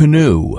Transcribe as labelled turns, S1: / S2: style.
S1: canoe.